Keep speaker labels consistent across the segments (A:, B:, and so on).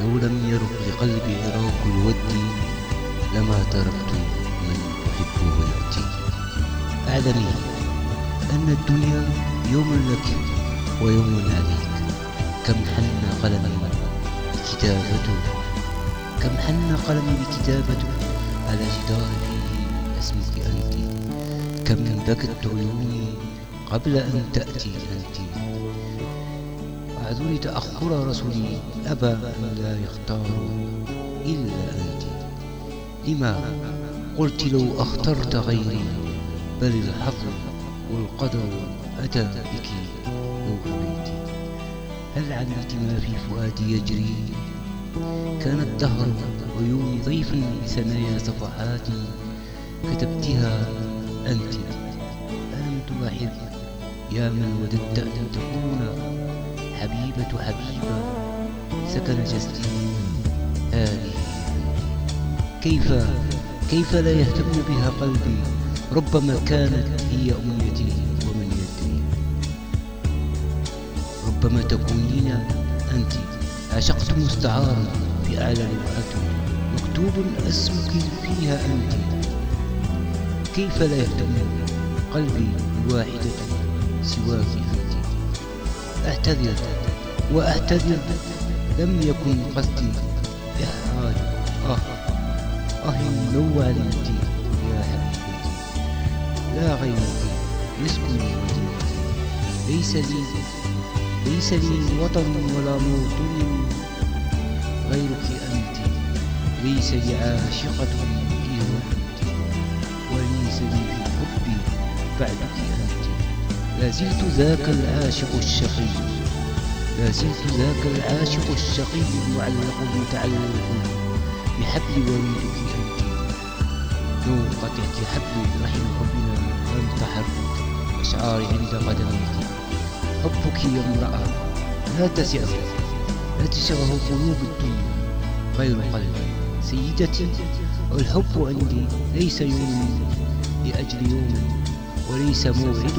A: لو لم يرق لقلبي عراق الود لما تركت من أحبه يأتي. أعلمي أن الدنيا يوم لك ويوم عليك. كم حن قلمي بكتابته كم حن قلمي بكتابته على جدار فيه أسمك أنت. كم بكت عيوني قبل أن تأتي أنت. أعذري تأخر رسولي. أبى أن لا يختار إلا أنت. لما قلت لو أخترت غيري بل الحظ والقدر أتى بك لو حبيت هل علمت ما في فؤادي يجري؟ كان الدهر عيون ضيف لثنايا صفحات كتبتها أنت. ألم تلاحظ يا من وددت أن تكون سكن جسدي هذه كيف كيف لا يهتم بها قلبي؟ ربما كانت هي أمنيتي ومن يدري ربما تكونين أنت. عشقت مستعارا في أعلى لوحة مكتوب اسمك فيها أنت. كيف لا يهتم قلبي الواحدة سواك أنت أعتذر. وأعتذر. لم يكن قصدي. إحراج آه. آه لو علمت يا حبيبتي. لا غيرك يسكن مدينتي. ليس لي ليس لي وطن ولا موطن غيرك أنت. ليس لي عاشقة إلا أنت. وليس لي في حبي بعدك أنت. لا زلت ذاك العاشق الشقي. لا زلت ذاك العاشق الشقي المعلق المتعلق بحبل وريدك أنت. لو قطعت حبل رحم حبنا لم تحر أشعاري عند قدميك حبك يا امرأة لا تسعه لا تسعه قلوب الدنيا غير قلبي. سيدتي الحب عندي ليس يوم لأجل يوم وليس موعد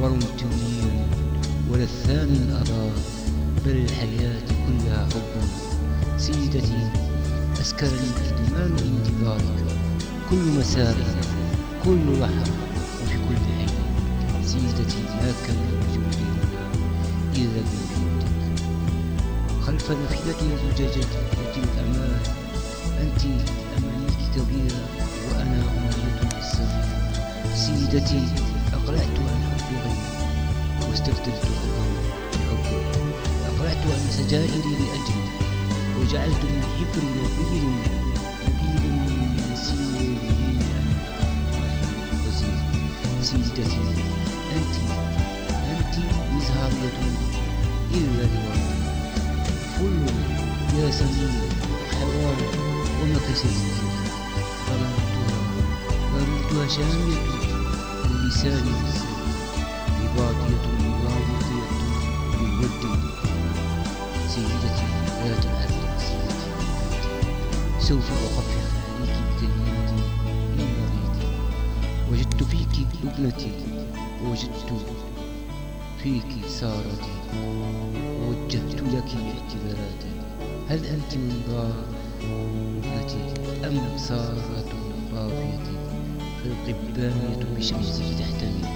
A: ورمتنيا ولا الثاني بل الحياة كلها حب. سيدتي أسكرني إدمان انتظارك كل مساء كل لحظة وفي كل حين. سيدتي ما كان وجودي إلا بوجودك خلف نافذة زجاجة الأمان. أنت أمانيك كبيرة وأنا أمنية صغيرة سيدتي أقلعت عن حب غيري واستبدلت حبه بحبي أقلعت عن سجائري لأجلي وجعلت من حبر نبيل نبيل من سيره وزير سيدتي أنت أنت مزهرية إلا لوردي فل يا سمين حوار ومكسيت غرمتها غرمتها شامية اللسان. رباطية سوف أخفف عليك بكلماتي إن رأيت وجدت فيك ابنتي ووجدت فيك سارتي ووجهت لك اعتباراتي هل أنت من ضارتي أم سارة قافيتي فالقبانية بشمسك تحتمي